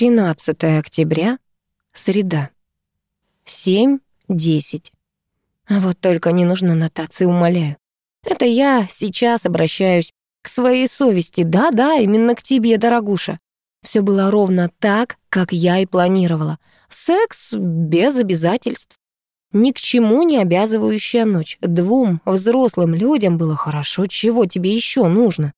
13 октября, среда. 7.10. А вот только не нужно нотации, умоляю. Это я сейчас обращаюсь к своей совести. Да-да, именно к тебе, дорогуша. Все было ровно так, как я и планировала. Секс без обязательств. Ни к чему не обязывающая ночь. Двум взрослым людям было хорошо. Чего тебе еще нужно?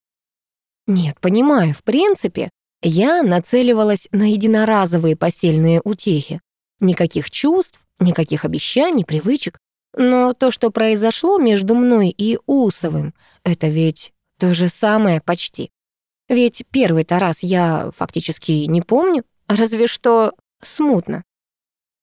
Нет, понимаю, в принципе, я нацеливалась на единоразовые постельные утехи. Никаких чувств, никаких обещаний, привычек. Но то, что произошло между мной и Усовым, это ведь то же самое почти. Ведь первый-то раз я фактически не помню, разве что смутно.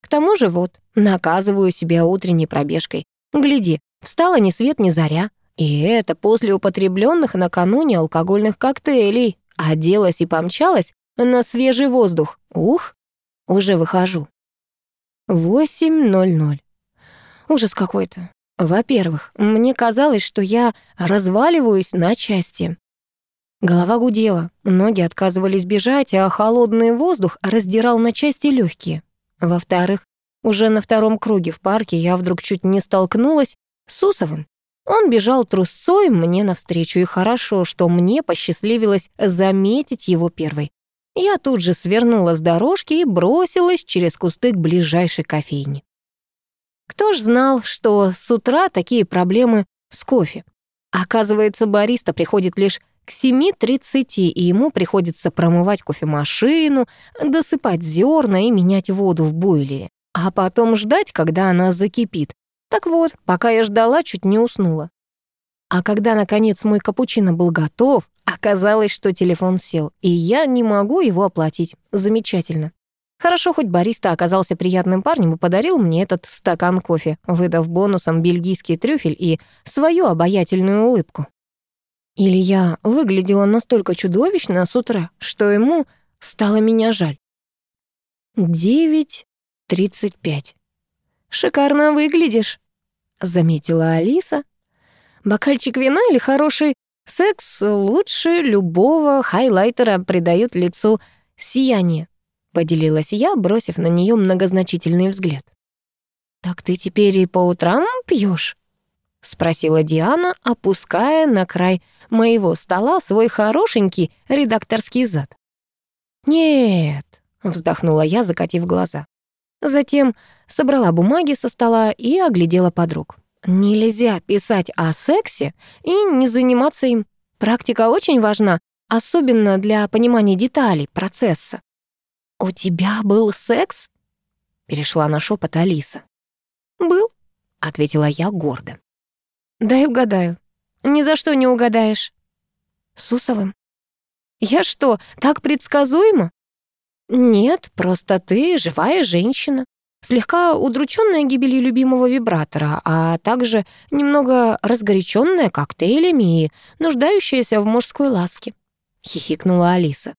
К тому же вот, наказываю себя утренней пробежкой. Гляди, встала ни свет ни заря. И это после употребленных накануне алкогольных коктейлей. Оделась и помчалась на свежий воздух. Ух, уже выхожу. 8.00. Ужас какой-то. Во-первых, мне казалось, что я разваливаюсь на части. Голова гудела, ноги отказывались бежать, а холодный воздух раздирал на части легкие. Во-вторых, уже на втором круге в парке я вдруг чуть не столкнулась с Усовым. Он бежал трусцой мне навстречу, и хорошо, что мне посчастливилось заметить его первой. Я тут же свернула с дорожки и бросилась через кусты к ближайшей кофейне. Кто ж знал, что с утра такие проблемы с кофе? Оказывается, бариста приходит лишь к 7.30, и ему приходится промывать кофемашину, досыпать зерна и менять воду в бойлере, а потом ждать, когда она закипит. Так вот, пока я ждала, чуть не уснула. А когда, наконец, мой капучино был готов, оказалось, что телефон сел, и я не могу его оплатить. Замечательно. Хорошо, хоть бариста оказался приятным парнем и подарил мне этот стакан кофе, выдав бонусом бельгийский трюфель и свою обаятельную улыбку. Или я выглядела настолько чудовищно с утра, что ему стало меня жаль. Девять тридцать пять. «Шикарно выглядишь», — заметила Алиса. «Бокальчик вина или хороший секс лучше любого хайлайтера придают лицу сияние», — поделилась я, бросив на нее многозначительный взгляд. «Так ты теперь и по утрам пьешь? — спросила Диана, опуская на край моего стола свой хорошенький редакторский зад. «Нет», — вздохнула я, закатив глаза. Затем собрала бумаги со стола и оглядела подруг. «Нельзя писать о сексе и не заниматься им. Практика очень важна, особенно для понимания деталей процесса». «У тебя был секс?» — перешла на шепот Алиса. «Был», — ответила я гордо. «Дай угадаю». «Ни за что не угадаешь». «С Усовым?» «Я что, так предсказуемо?» «Нет, просто ты живая женщина, слегка удрученная гибелью любимого вибратора, а также немного разгоряченная коктейлями и нуждающаяся в мужской ласке», — хихикнула Алиса.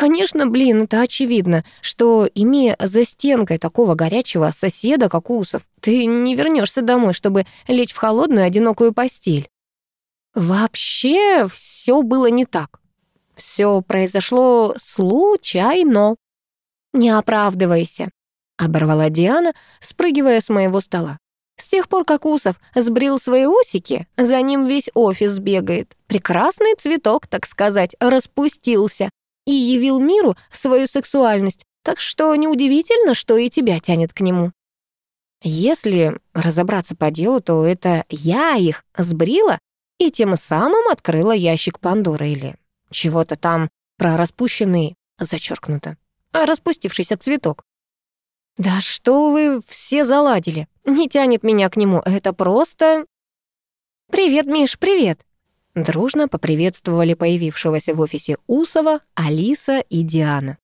Конечно, блин, это очевидно, что, имея за стенкой такого горячего соседа, как Усов, ты не вернешься домой, чтобы лечь в холодную одинокую постель. Вообще все было не так. Все произошло случайно. Не оправдывайся, оборвала Диана, спрыгивая с моего стола. С тех пор, как Усов сбрил свои усики, за ним весь офис бегает. Прекрасный цветок, так сказать, распустился и явил миру свою сексуальность, так что неудивительно, что и тебя тянет к нему. Если разобраться по делу, то это я их сбрила и тем самым открыла ящик Пандоры или чего-то там про распущенный, зачеркнуто, а распустившийся цветок. Да что вы все заладили? Не тянет меня к нему, это просто... Привет, Миш, привет. Дружно поприветствовали появившегося в офисе Усова, Алиса и Диана.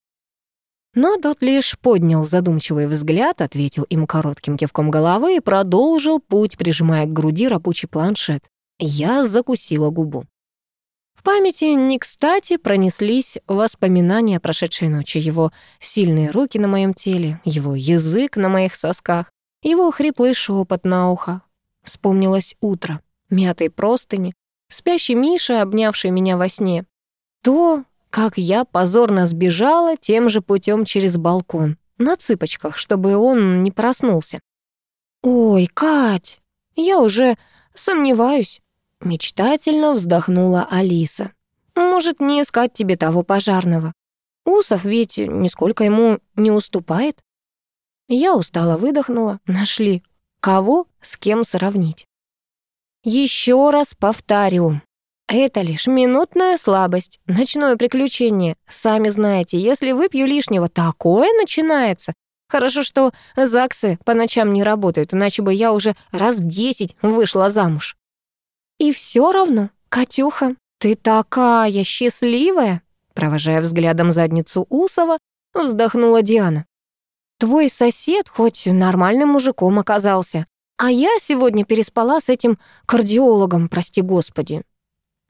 Но тот лишь поднял задумчивый взгляд, ответил им коротким кивком головы и продолжил путь, прижимая к груди рабочий планшет. Я закусила губу. Памяти не кстати пронеслись воспоминания прошедшей ночи, его сильные руки на моем теле, его язык на моих сосках, его хриплый шепот на ухо. Вспомнилось утро, мятые простыни, спящий Миша, обнявший меня во сне. То, как я позорно сбежала тем же путем через балкон, на цыпочках, чтобы он не проснулся. «Ой, Кать, я уже сомневаюсь», — мечтательно вздохнула Алиса. «Может, не искать тебе того пожарного? Усов ведь нисколько ему не уступает». Я устало выдохнула. Нашли. Кого с кем сравнить? Еще раз повторю. Это лишь минутная слабость, ночное приключение. Сами знаете, если выпью лишнего, такое начинается. Хорошо, что ЗАГСы по ночам не работают, иначе бы я уже раз десять вышла замуж. И все равно, Катюха, ты такая счастливая, провожая взглядом задницу Усова, вздохнула Диана. Твой сосед хоть нормальным мужиком оказался, а я сегодня переспала с этим кардиологом, прости господи.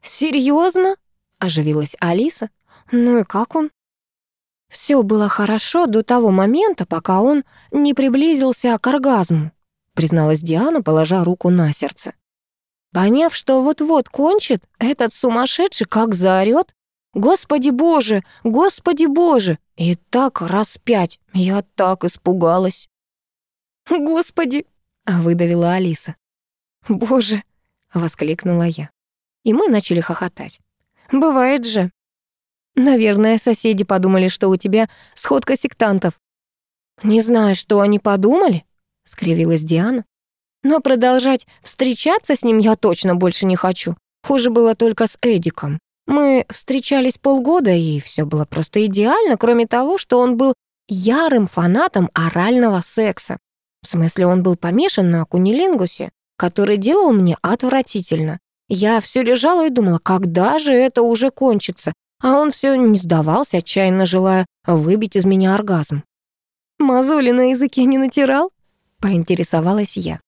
Серьезно? оживилась Алиса. Ну и как он? Все было хорошо до того момента, пока он не приблизился к оргазму, призналась Диана, положа руку на сердце. Поняв, что вот-вот кончит, этот сумасшедший как заорёт. «Господи боже! Господи боже!» И так раз пять. Я так испугалась. «Господи!» — выдавила Алиса. «Боже!» — воскликнула я. И мы начали хохотать. «Бывает же!» Наверное, соседи подумали, что у тебя сходка сектантов. Не знаю, что они подумали, скривилась Диана. Но продолжать встречаться с ним я точно больше не хочу. Хуже было только с Эдиком. Мы встречались полгода, и все было просто идеально, кроме того, что он был ярым фанатом орального секса. В смысле, он был помешан на кунилингусе, который делал мне отвратительно. Я все лежала и думала, когда же это уже кончится, а он все не сдавался, отчаянно желая выбить из меня оргазм. «Мозоли на языке не натирал?» — поинтересовалась я.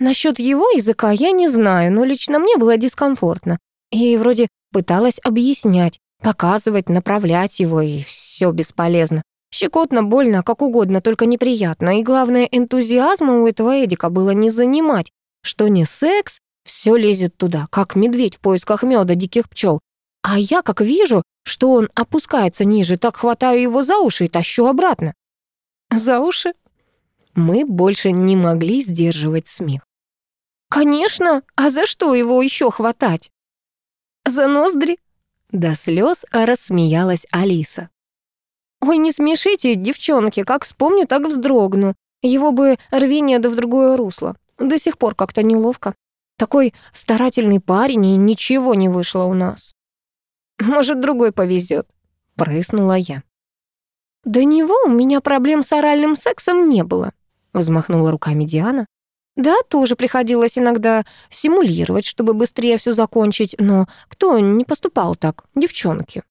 Насчет его языка я не знаю, но лично мне было дискомфортно. И вроде пыталась объяснять, показывать, направлять его, и все бесполезно. Щекотно, больно, как угодно, только неприятно. И главное, энтузиазма у этого Эдика было не занимать. Что не секс, все лезет туда, как медведь в поисках меда диких пчел. А я как вижу, что он опускается ниже, так хватаю его за уши и тащу обратно. За уши? Мы больше не могли сдерживать смех. Конечно, а за что его еще хватать? За ноздри? До слез рассмеялась Алиса. Ой, не смешите, девчонки, как вспомню, так вздрогну. Его бы рвение да в другое русло. До сих пор как-то неловко. Такой старательный парень, и ничего не вышло у нас. Может, другой повезет, прыснула я. До него у меня проблем с оральным сексом не было, взмахнула руками Диана. Да, тоже приходилось иногда симулировать, чтобы быстрее все закончить, но кто не поступал так, девчонки?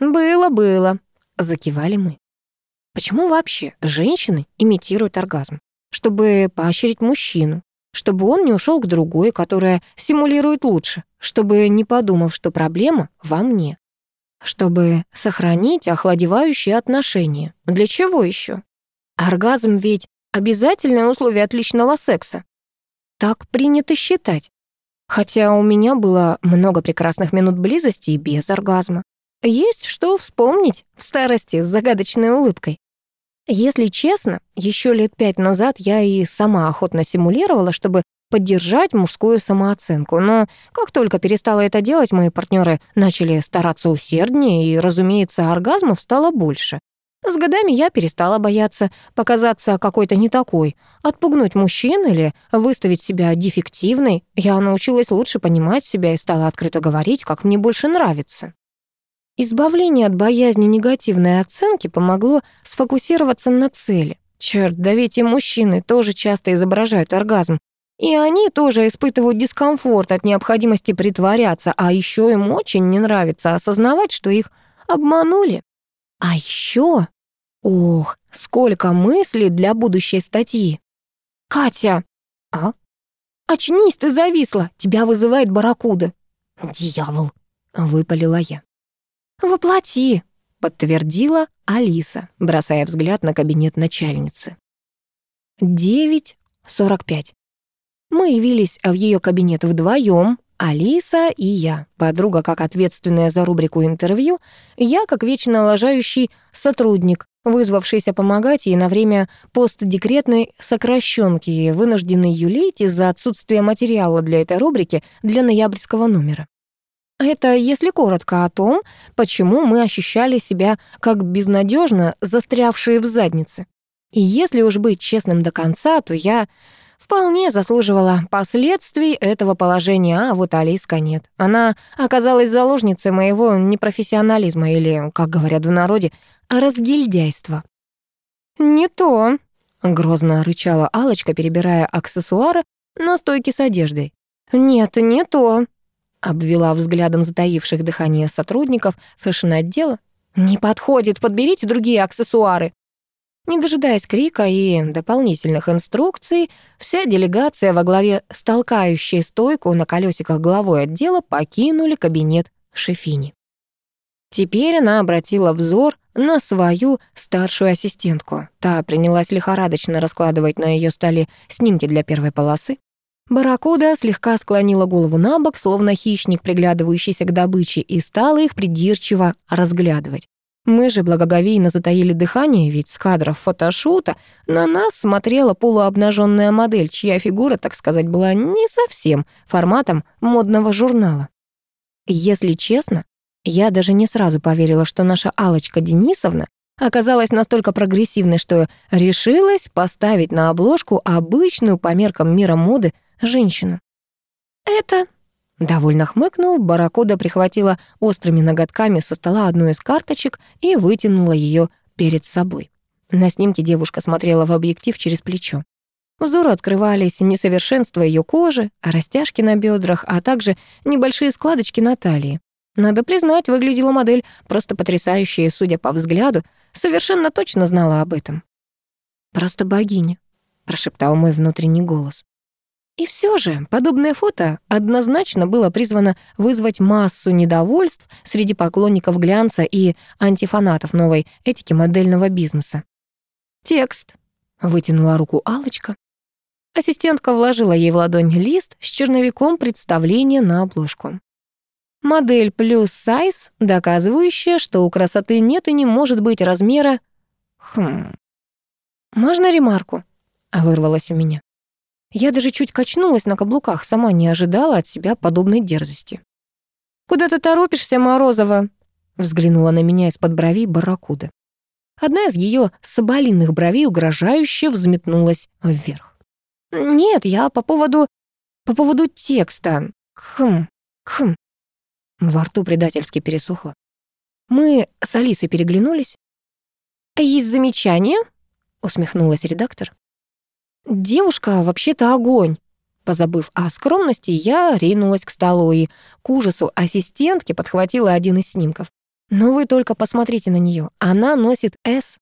Было, было, закивали мы. Почему вообще женщины имитируют оргазм? Чтобы поощрить мужчину, чтобы он не ушел к другой, которая симулирует лучше, чтобы не подумал, что проблема во мне, чтобы сохранить охладевающие отношения. Для чего еще? Оргазм ведь обязательное условие отличного секса. Так принято считать. Хотя у меня было много прекрасных минут близости и без оргазма. Есть что вспомнить в старости с загадочной улыбкой. Если честно, еще лет пять назад я и сама охотно симулировала, чтобы поддержать мужскую самооценку, но как только перестала это делать, мои партнеры начали стараться усерднее, и, разумеется, оргазмов стало больше. С годами я перестала бояться показаться какой-то не такой, отпугнуть мужчин или выставить себя дефективной. Я научилась лучше понимать себя и стала открыто говорить, как мне больше нравится. Избавление от боязни негативной оценки помогло сфокусироваться на цели. Черт, да ведь и мужчины тоже часто изображают оргазм. И они тоже испытывают дискомфорт от необходимости притворяться, а еще им очень не нравится осознавать, что их обманули. А еще... Ох, сколько мыслей для будущей статьи. «Катя!» «А?» «Очнись, ты зависла! Тебя вызывает барракуда!» «Дьявол!» — выпалила я. «Воплоти», — подтвердила Алиса, бросая взгляд на кабинет начальницы. Девять сорок пять. Мы явились в ее кабинет вдвоем, Алиса и я, подруга как ответственная за рубрику интервью, я как вечно лажающий сотрудник, вызвавшийся помогать ей на время постдекретной сокращенки, вынужденной юлить из-за отсутствия материала для этой рубрики для ноябрьского номера. Это если коротко о том, почему мы ощущали себя как безнадежно застрявшие в заднице. И если уж быть честным до конца, то я вполне заслуживала последствий этого положения, а вот Алиска нет. Она оказалась заложницей моего непрофессионализма или, как говорят в народе, разгильдяйства. «Не то», — грозно рычала алочка перебирая аксессуары на стойке с одеждой. «Нет, не то», — обвела взглядом затаивших дыхание сотрудников фэшн-отдела. «Не подходит, подберите другие аксессуары». Не дожидаясь крика и дополнительных инструкций, вся делегация во главе с толкающей стойку на колесиках главой отдела покинули кабинет Шефини. Теперь она обратила взор на свою старшую ассистентку. Та принялась лихорадочно раскладывать на ее столе снимки для первой полосы. Барракуда слегка склонила голову на бок, словно хищник, приглядывающийся к добыче, и стала их придирчиво разглядывать. Мы же благоговейно затаили дыхание, ведь с кадров фотошута на нас смотрела полуобнаженная модель, чья фигура, так сказать, была не совсем форматом модного журнала. Если честно, я даже не сразу поверила, что наша алочка Денисовна оказалась настолько прогрессивной, что решилась поставить на обложку обычную по меркам мира моды женщину. «Это Довольно хмыкнув, Баракуда прихватила острыми ноготками со стола одну из карточек и вытянула ее перед собой. На снимке девушка смотрела в объектив через плечо. Взору открывались несовершенства ее кожи, растяжки на бедрах, а также небольшие складочки на талии. Надо признать, выглядела модель просто потрясающая, судя по взгляду, совершенно точно знала об этом. «Просто богиня», — прошептал мой внутренний голос. И все же подобное фото однозначно было призвано вызвать массу недовольств среди поклонников глянца и антифанатов новой этики модельного бизнеса. «Текст», — вытянула руку алочка Ассистентка вложила ей в ладонь лист с черновиком представления на обложку. Модель плюс сайз, доказывающая, что у красоты нет и не может быть размера... Хм... «Можно ремарку?» — вырвалась у меня. Я даже чуть качнулась на каблуках, сама не ожидала от себя подобной дерзости. «Куда ты торопишься, Морозова?» взглянула на меня из-под бровей барракуда. Одна из ее соболиных бровей угрожающе взметнулась вверх. «Нет, я по поводу... по поводу текста. Хм, хм». Во рту предательски пересохло. Мы с Алисой переглянулись. «Есть замечания?» — усмехнулась редактор. «Девушка вообще-то огонь». Позабыв о скромности, я ринулась к столу и, к ужасу ассистентки, подхватила один из снимков. Но вы только посмотрите на нее. Она носит S,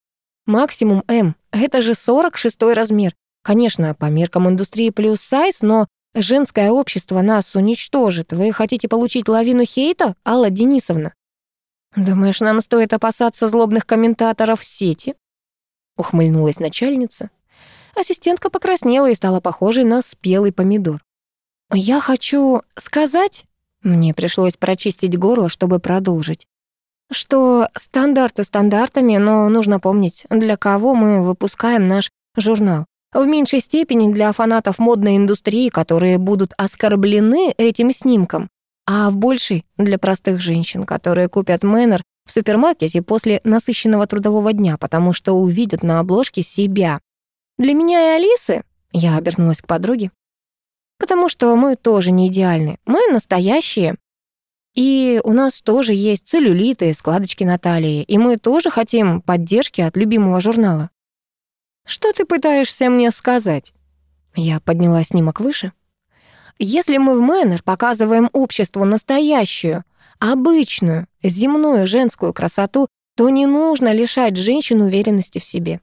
максимум M. Это же 46 размер. Конечно, по меркам индустрии плюс сайз, но женское общество нас уничтожит. Вы хотите получить лавину хейта, Алла Денисовна? Думаешь, нам стоит опасаться злобных комментаторов в сети? Ухмыльнулась начальница. Ассистентка покраснела и стала похожей на спелый помидор. «Я хочу сказать...» Мне пришлось прочистить горло, чтобы продолжить. Что стандарты стандартами, но нужно помнить, для кого мы выпускаем наш журнал. В меньшей степени для фанатов модной индустрии, которые будут оскорблены этим снимком, а в большей — для простых женщин, которые купят Мэннер в супермаркете после насыщенного трудового дня, потому что увидят на обложке себя, для меня и Алисы, я обернулась к подруге, потому что мы тоже не идеальны, мы настоящие. И у нас тоже есть целлюлиты, складочки на талии, и мы тоже хотим поддержки от любимого журнала. Что ты пытаешься мне сказать? Я подняла снимок выше. Если мы в Мэннер показываем обществу настоящую, обычную, земную женскую красоту, то не нужно лишать женщин уверенности в себе.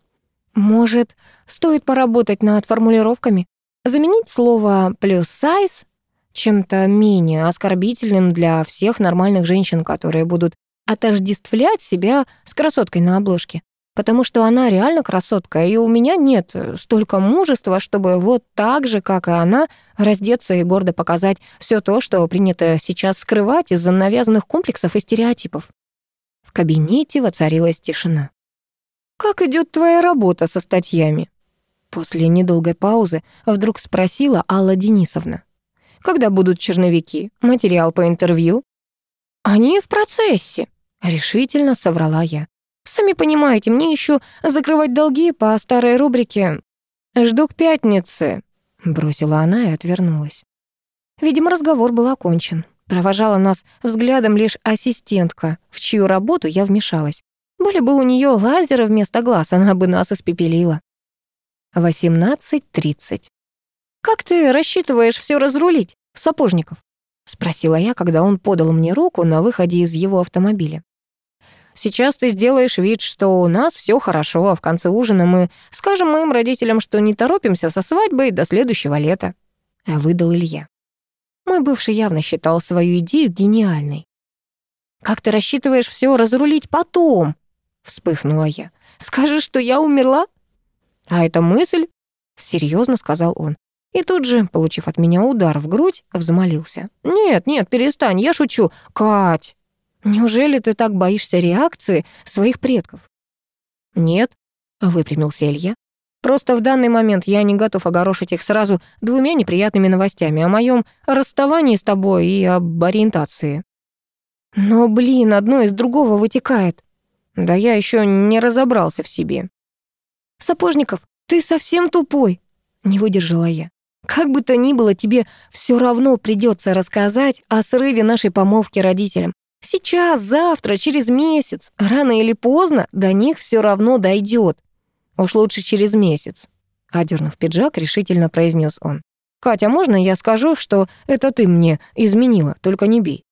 Может, стоит поработать над формулировками? Заменить слово «плюс сайз» чем-то менее оскорбительным для всех нормальных женщин, которые будут отождествлять себя с красоткой на обложке. потому что она реально красотка, и у меня нет столько мужества, чтобы вот так же, как и она, раздеться и гордо показать все то, что принято сейчас скрывать из-за навязанных комплексов и стереотипов. В кабинете воцарилась тишина. «Как идет твоя работа со статьями?» После недолгой паузы вдруг спросила Алла Денисовна. «Когда будут черновики? Материал по интервью?» «Они в процессе», — решительно соврала я. «Сами понимаете, мне еще закрывать долги по старой рубрике. Жду к пятнице», — бросила она и отвернулась. Видимо, разговор был окончен. Провожала нас взглядом лишь ассистентка, в чью работу я вмешалась. Были бы у нее лазеры вместо глаз, она бы нас испепелила. 18.30. «Как ты рассчитываешь все разрулить, Сапожников?» — спросила я, когда он подал мне руку на выходе из его автомобиля. «Сейчас ты сделаешь вид, что у нас все хорошо, а в конце ужина мы скажем моим родителям, что не торопимся со свадьбой до следующего лета», — выдал Илья. Мой бывший явно считал свою идею гениальной. «Как ты рассчитываешь все разрулить потом?» — вспыхнула я. «Скажешь, что я умерла?» «А это мысль?» — серьезно сказал он. И тут же, получив от меня удар в грудь, взмолился. «Нет, нет, перестань, я шучу. Кать, неужели ты так боишься реакции своих предков?» «Нет», — выпрямился Илья. «Просто в данный момент я не готов огорошить их сразу двумя неприятными новостями о моем расставании с тобой и об ориентации». «Но, блин, одно из другого вытекает». «Да я еще не разобрался в себе». «Сапожников, ты совсем тупой!» Не выдержала я. «Как бы то ни было, тебе все равно придется рассказать о срыве нашей помолвки родителям. Сейчас, завтра, через месяц, рано или поздно до них все равно дойдет. Уж лучше через месяц», — одернув пиджак, решительно произнес он. «Катя, можно я скажу, что это ты мне изменила, только не бей?»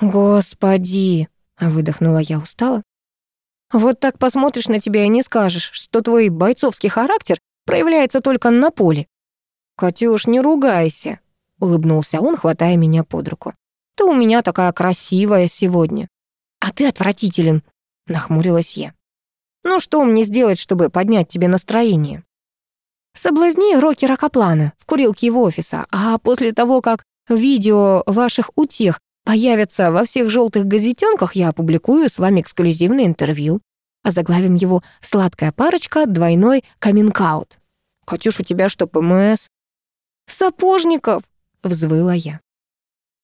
«Господи!» — выдохнула я устало. Вот так посмотришь на тебя и не скажешь, что твой бойцовский характер проявляется только на поле. «Катюш, не ругайся», — улыбнулся он, хватая меня под руку. «Ты у меня такая красивая сегодня». «А ты отвратителен», — нахмурилась я. «Ну что мне сделать, чтобы поднять тебе настроение?» «Соблазни Рокера Каплана в курилке его офиса, а после того, как видео ваших утех появится во всех желтых газетенках, я опубликую с вами эксклюзивное интервью. А заглавим его «Сладкая парочка. Двойной каминг-аут». «Катюш, у тебя что, ПМС?» «Сапожников!» — взвыла я.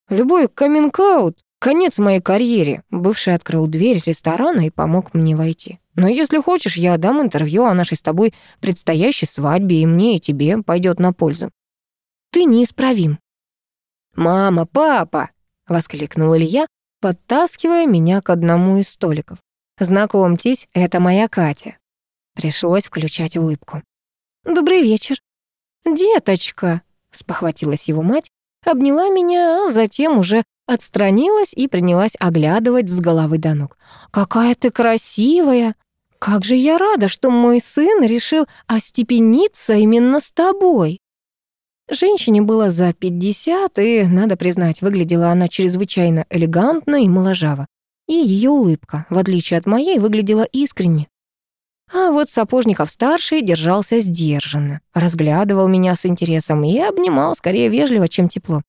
«Любой каминг-аут — конец моей карьере». Бывший открыл дверь ресторана и помог мне войти. «Но если хочешь, я дам интервью о нашей с тобой предстоящей свадьбе, и мне, и тебе пойдет на пользу». «Ты неисправим». «Мама, папа!» — воскликнул Илья, подтаскивая меня к одному из столиков. «Знакомьтесь, это моя Катя». Пришлось включать улыбку. «Добрый вечер». «Деточка», — спохватилась его мать, обняла меня, а затем уже отстранилась и принялась оглядывать с головы до ног. «Какая ты красивая! Как же я рада, что мой сын решил остепениться именно с тобой!» Женщине было за 50, и, надо признать, выглядела она чрезвычайно элегантно и моложаво. И ее улыбка, в отличие от моей, выглядела искренне. А вот Сапожников-старший держался сдержанно, разглядывал меня с интересом и обнимал скорее вежливо, чем тепло.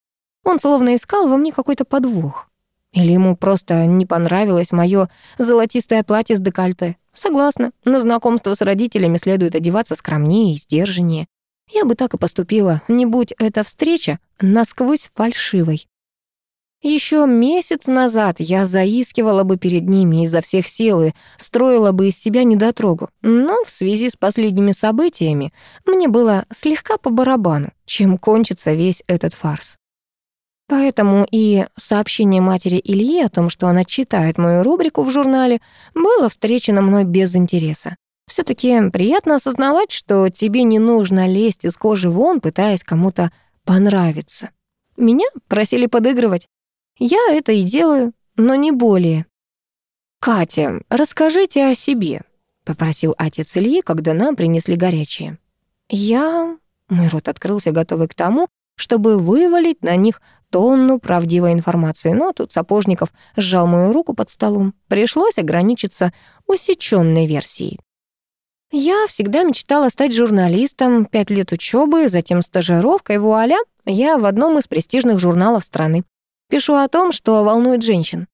Он словно искал во мне какой-то подвох. Или ему просто не понравилось мое золотистое платье с декольте. Согласна, на знакомство с родителями следует одеваться скромнее и сдержаннее. Я бы так и поступила, не будь эта встреча насквозь фальшивой. Еще месяц назад я заискивала бы перед ними изо всех сил и строила бы из себя недотрогу, но в связи с последними событиями мне было слегка по барабану, чем кончится весь этот фарс. Поэтому и сообщение матери Ильи о том, что она читает мою рубрику в журнале, было встречено мной без интереса все таки приятно осознавать, что тебе не нужно лезть из кожи вон, пытаясь кому-то понравиться. Меня просили подыгрывать. Я это и делаю, но не более. «Катя, расскажите о себе», — попросил отец Ильи, когда нам принесли горячее. «Я...» — мой рот открылся, готовый к тому, чтобы вывалить на них тонну правдивой информации, но тут Сапожников сжал мою руку под столом. Пришлось ограничиться усеченной версией. Я всегда мечтала стать журналистом, пять лет учебы, затем стажировка, и вуаля, я в одном из престижных журналов страны. Пишу о том, что волнует женщин.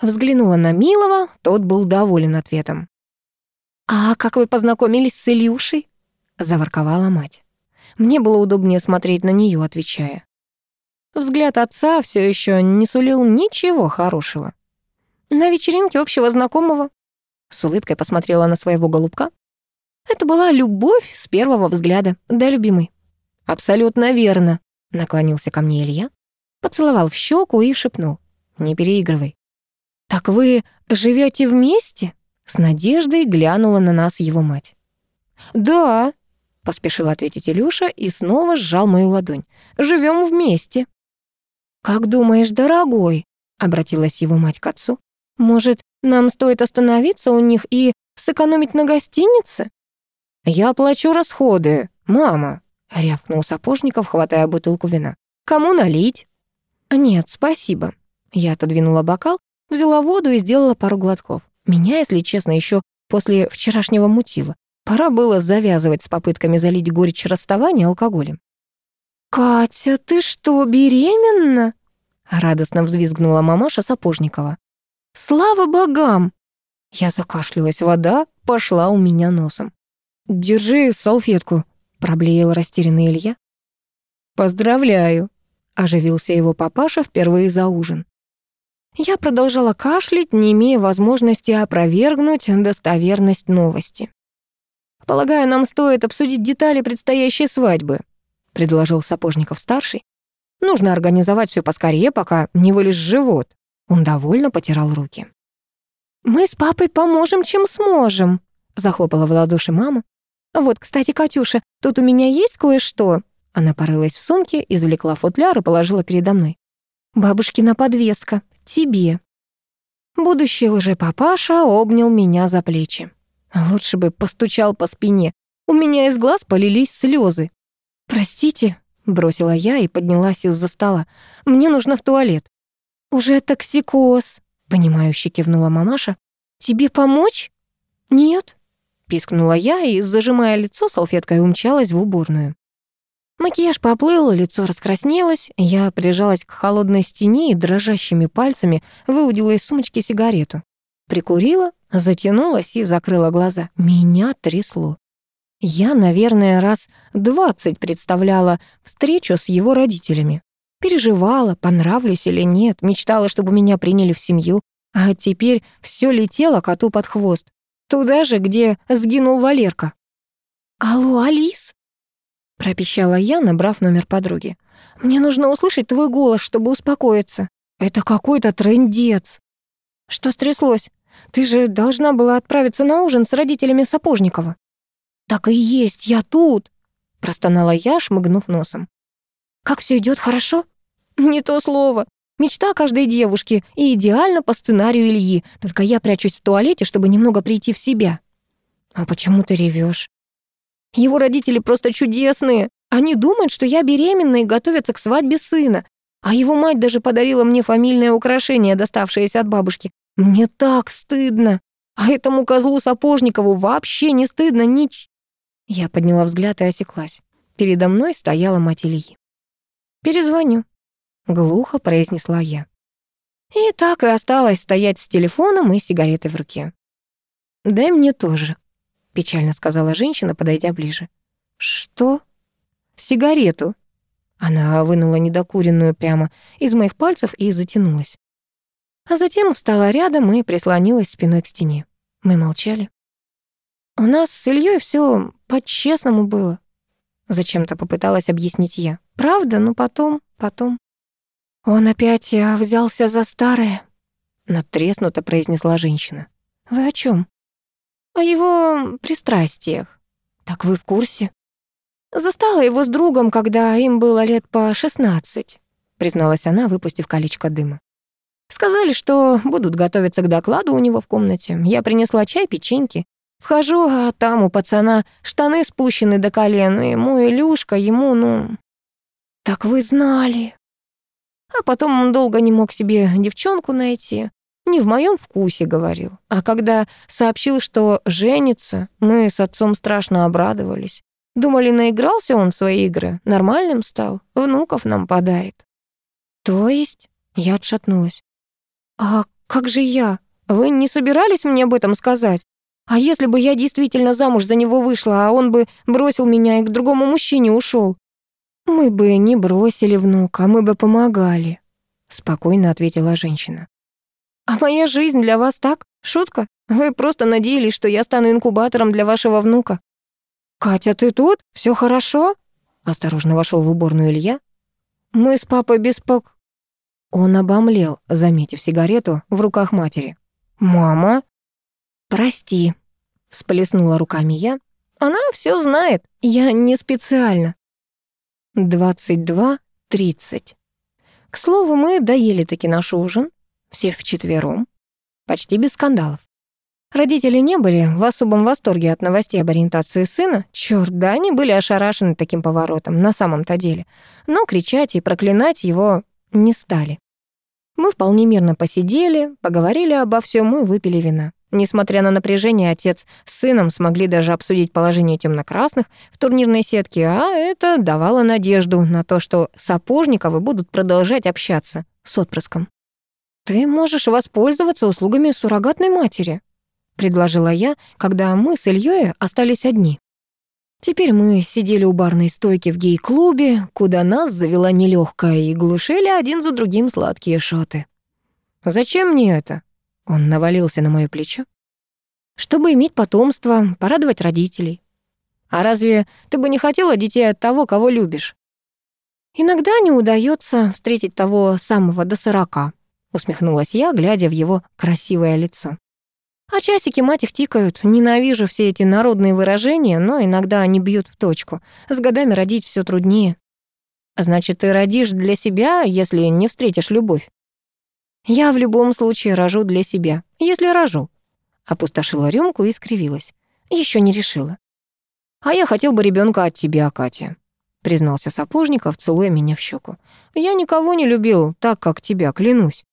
Взглянула на Милова, тот был доволен ответом. «А как вы познакомились с Илюшей?» — заворковала мать. Мне было удобнее смотреть на нее, отвечая. Взгляд отца все еще не сулил ничего хорошего. На вечеринке общего знакомого. С улыбкой посмотрела на своего голубка. Это была любовь с первого взгляда, да, любимый. Абсолютно верно, наклонился ко мне Илья, поцеловал в щеку и шепнул. Не переигрывай. Так вы живете вместе? С надеждой глянула на нас его мать. Да, поспешил ответить Илюша и снова сжал мою ладонь. Живем вместе. Как думаешь, дорогой? обратилась его мать к отцу. Может, нам стоит остановиться у них и сэкономить на гостинице? «Я оплачу расходы, мама», — рявкнул Сапожников, хватая бутылку вина. «Кому налить?» «Нет, спасибо». Я отодвинула бокал, взяла воду и сделала пару глотков. Меня, если честно, еще после вчерашнего мутила. Пора было завязывать с попытками залить горечь расставания алкоголем. «Катя, ты что, беременна?» Радостно взвизгнула мамаша Сапожникова. «Слава богам!» Я закашлялась, вода пошла у меня носом. «Держи салфетку», — проблеял растерянный Илья. «Поздравляю», — оживился его папаша впервые за ужин. Я продолжала кашлять, не имея возможности опровергнуть достоверность новости. «Полагаю, нам стоит обсудить детали предстоящей свадьбы», — предложил Сапожников-старший. «Нужно организовать все поскорее, пока не вылез живот». Он довольно потирал руки. «Мы с папой поможем, чем сможем», — захлопала в ладоши мама. «Вот, кстати, Катюша, тут у меня есть кое-что». Она порылась в сумке, извлекла футляр и положила передо мной. «Бабушкина подвеска. Тебе». Будущий лжепапаша обнял меня за плечи. Лучше бы постучал по спине. У меня из глаз полились слезы. «Простите», — бросила я и поднялась из-за стола. «Мне нужно в туалет». «Уже токсикоз», — понимающе кивнула мамаша. «Тебе помочь?» «Нет», пискнула я и, зажимая лицо салфеткой, умчалась в уборную. Макияж поплыл, лицо раскраснелось, я прижалась к холодной стене и дрожащими пальцами выудила из сумочки сигарету. Прикурила, затянулась и закрыла глаза. Меня трясло. Я, наверное, раз двадцать представляла встречу с его родителями. Переживала, понравлюсь или нет, мечтала, чтобы меня приняли в семью, а теперь все летело коту под хвост. Туда же, где сгинул Валерка. «Алло, Алис?» пропищала я, набрав номер подруги. «Мне нужно услышать твой голос, чтобы успокоиться. Это какой-то трындец». «Что стряслось? Ты же должна была отправиться на ужин с родителями Сапожникова». «Так и есть, я тут», — простонала я, шмыгнув носом. «Как все идет хорошо?» «Не то слово. Мечта каждой девушки и идеально по сценарию Ильи, только я прячусь в туалете, чтобы немного прийти в себя. А почему ты ревешь? Его родители просто чудесные. Они думают, что я беременна и готовятся к свадьбе сына. А его мать даже подарила мне фамильное украшение, доставшееся от бабушки. Мне так стыдно. А этому козлу Сапожникову вообще не стыдно нич... Я подняла взгляд и осеклась. Передо мной стояла мать Ильи. «Перезвоню», — глухо произнесла я. И так и осталась стоять с телефоном и сигаретой в руке. «Дай мне тоже», — печально сказала женщина, подойдя ближе. «Что?» «Сигарету». Она вынула недокуренную прямо из моих пальцев и затянулась. А затем встала рядом и прислонилась спиной к стене. Мы молчали. «У нас с Ильей все по-честному было», — зачем-то попыталась объяснить я. «Правда, но потом, потом...» «Он опять э, взялся за старое», — надтреснуто произнесла женщина. «Вы о чем? «О его пристрастиях». «Так вы в курсе?» «Застала его с другом, когда им было лет по шестнадцать», — призналась она, выпустив колечко дыма. «Сказали, что будут готовиться к докладу у него в комнате. Я принесла чай, печеньки. Вхожу, а там у пацана штаны спущены до колен, и мой Илюшка ему, ну...» «Так вы знали», а потом он долго не мог себе девчонку найти. Не в моем вкусе говорил. А когда сообщил, что женится, мы с отцом страшно обрадовались. Думали, наигрался он в свои игры, нормальным стал, внуков нам подарит. То есть? Я отшатнулась. А как же я? Вы не собирались мне об этом сказать? А если бы я действительно замуж за него вышла, а он бы бросил меня и к другому мужчине ушел? Мы бы не бросили внука, мы бы помогали, спокойно ответила женщина. А моя жизнь для вас так? Шутка? Вы просто надеялись, что я стану инкубатором для вашего внука? Катя, ты тут? Все хорошо? Осторожно вошел в уборную Илья. Мы с папой беспок... Он обомлел, заметив сигарету в руках матери. «Мама?» «Прости», — всплеснула руками я. «Она все знает, я не специально». Двадцать два тридцать. К слову, мы доели таки наш ужин, все вчетвером, почти без скандалов. Родители не были в особом восторге от новостей об ориентации сына. Чёрт, да, они были ошарашены таким поворотом, на самом-то деле. Но кричать и проклинать его не стали. Мы вполне мирно посидели, поговорили обо всем и выпили вина. Несмотря на напряжение, отец с сыном смогли даже обсудить положение темно-красных в турнирной сетке, а это давало надежду на то, что Сапожниковы будут продолжать общаться с отпрыском. «Ты можешь воспользоваться услугами суррогатной матери», — предложила я, когда мы с Ильей остались одни. Теперь мы сидели у барной стойки в гей-клубе, куда нас завела нелегкая, и глушили один за другим сладкие шоты. «Зачем мне это?» Он навалился на моё плечо. «Чтобы иметь потомство, порадовать родителей. А разве ты бы не хотела детей от того, кого любишь?» «Иногда не удается встретить того самого до сорока», усмехнулась я, глядя в его красивое лицо. А часики мать их тикают. Ненавижу все эти народные выражения, но иногда они бьют в точку. С годами родить все труднее. Значит, ты родишь для себя, если не встретишь любовь. Я в любом случае рожу для себя, если рожу. Опустошила рюмку и скривилась. Еще не решила. А я хотел бы ребенка от тебя, Катя, признался Сапожников, целуя меня в щеку. Я никого не любил так, как тебя, клянусь.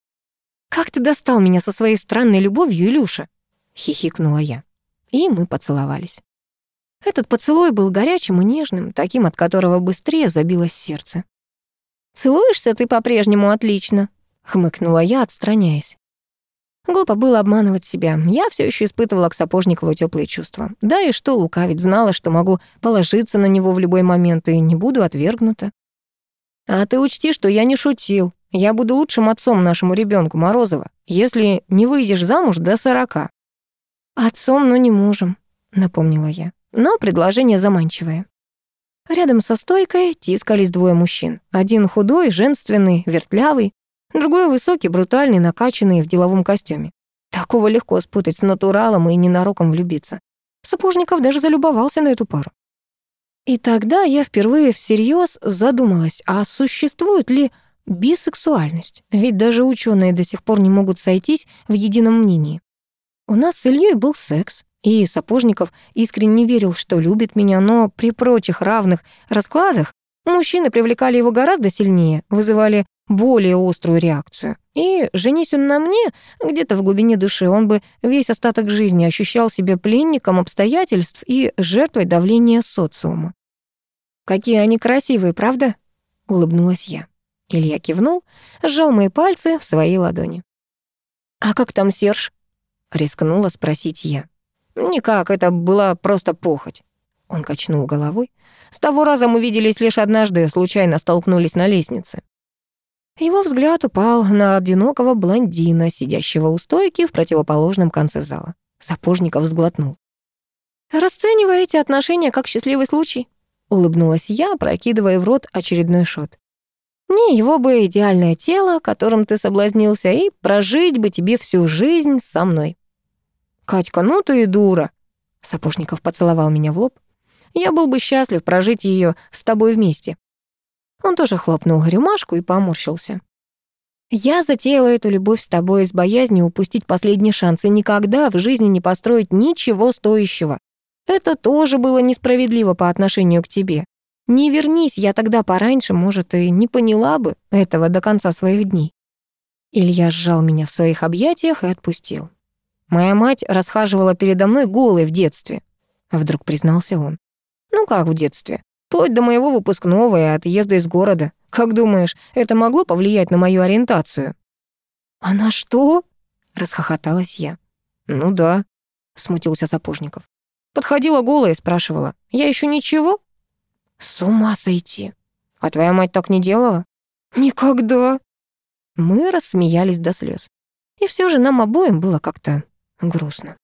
«Как ты достал меня со своей странной любовью, Илюша?» — хихикнула я. И мы поцеловались. Этот поцелуй был горячим и нежным, таким, от которого быстрее забилось сердце. «Целуешься ты по-прежнему отлично», — хмыкнула я, отстраняясь. Глупо было обманывать себя. Я все еще испытывала к Сапожникову теплые чувства. Да и что лукавить, знала, что могу положиться на него в любой момент и не буду отвергнута. «А ты учти, что я не шутил», я буду лучшим отцом нашему ребенку Морозова, если не выйдешь замуж до сорока». «Отцом, но не мужем», — напомнила я. Но предложение заманчивое. Рядом со стойкой тискались двое мужчин. Один худой, женственный, вертлявый, другой высокий, брутальный, накачанный в деловом костюме. Такого легко спутать с натуралом и ненароком влюбиться. Сапожников даже залюбовался на эту пару. И тогда я впервые всерьез задумалась, а существует ли Бисексуальность. Ведь даже ученые до сих пор не могут сойтись в едином мнении. У нас с Ильей был секс, и Сапожников искренне верил, что любит меня, но при прочих равных раскладах мужчины привлекали его гораздо сильнее, вызывали более острую реакцию. И, женись он на мне, где-то в глубине души он бы весь остаток жизни ощущал себя пленником обстоятельств и жертвой давления социума. «Какие они красивые, правда?» — улыбнулась я. Илья кивнул, сжал мои пальцы в своей ладони. «А как там Серж?» — рискнула спросить я. «Никак, это была просто похоть». Он качнул головой. «С того раза мы виделись лишь однажды, случайно столкнулись на лестнице». Его взгляд упал на одинокого блондина, сидящего у стойки в противоположном конце зала. Сапожников сглотнул. «Расцениваете отношения как счастливый случай?» — улыбнулась я, прокидывая в рот очередной шот. Не его бы идеальное тело, которым ты соблазнился, и прожить бы тебе всю жизнь со мной. Катька, ну ты и дура. Сапожников поцеловал меня в лоб. Я был бы счастлив прожить ее с тобой вместе. Он тоже хлопнул рюмашку и поморщился. Я затеяла эту любовь с тобой из боязни упустить последний шанс и никогда в жизни не построить ничего стоящего. Это тоже было несправедливо по отношению к тебе. Не вернись я тогда пораньше, может, и не поняла бы этого до конца своих дней. Илья сжал меня в своих объятиях и отпустил. Моя мать расхаживала передо мной голой в детстве. Вдруг признался он. Ну как в детстве? Вплоть до моего выпускного и отъезда из города. Как думаешь, это могло повлиять на мою ориентацию? «Она что?» — расхохоталась я. «Ну да», — смутился Сапожников. Подходила голая и спрашивала. «Я еще ничего?» «С ума сойти! А твоя мать так не делала?» «Никогда!» Мы рассмеялись до слез. И все же нам обоим было как-то грустно.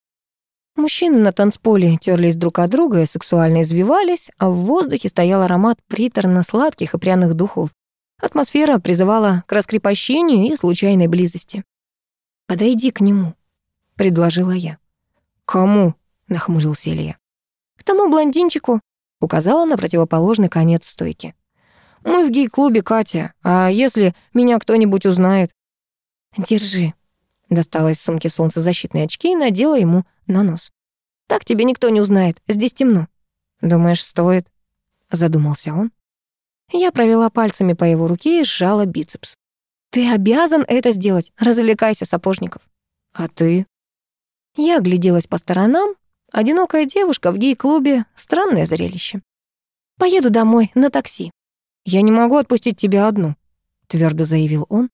Мужчины на танцполе терлись друг от друга и сексуально извивались, а в воздухе стоял аромат приторно-сладких и пряных духов. Атмосфера призывала к раскрепощению и случайной близости. «Подойди к нему», — предложила я. «Кому?» — нахмурился Илья. «К тому блондинчику», — указала на противоположный конец стойки. «Мы в гей-клубе, Катя, а если меня кто-нибудь узнает?» «Держи», — достала из сумки солнцезащитные очки и надела ему на нос. «Так тебе никто не узнает, здесь темно». «Думаешь, стоит?» — задумался он. Я провела пальцами по его руке и сжала бицепс. «Ты обязан это сделать, развлекайся, Сапожников». «А ты?» Я огляделась по сторонам. Одинокая девушка в гей-клубе — странное зрелище. «Поеду домой на такси». «Я не могу отпустить тебя одну», — твердо заявил он.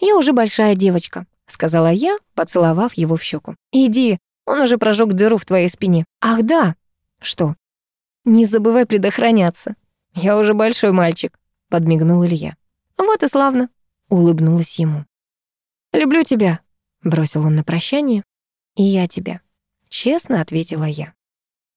«Я уже большая девочка», — сказала я, поцеловав его в щеку. «Иди, он уже прожег дыру в твоей спине. Ах, да. Что? Не забывай предохраняться. Я уже большой мальчик, подмигнул Илья. Вот и славно, улыбнулась ему. Люблю тебя, бросил он на прощание. И я тебя, честно ответила я.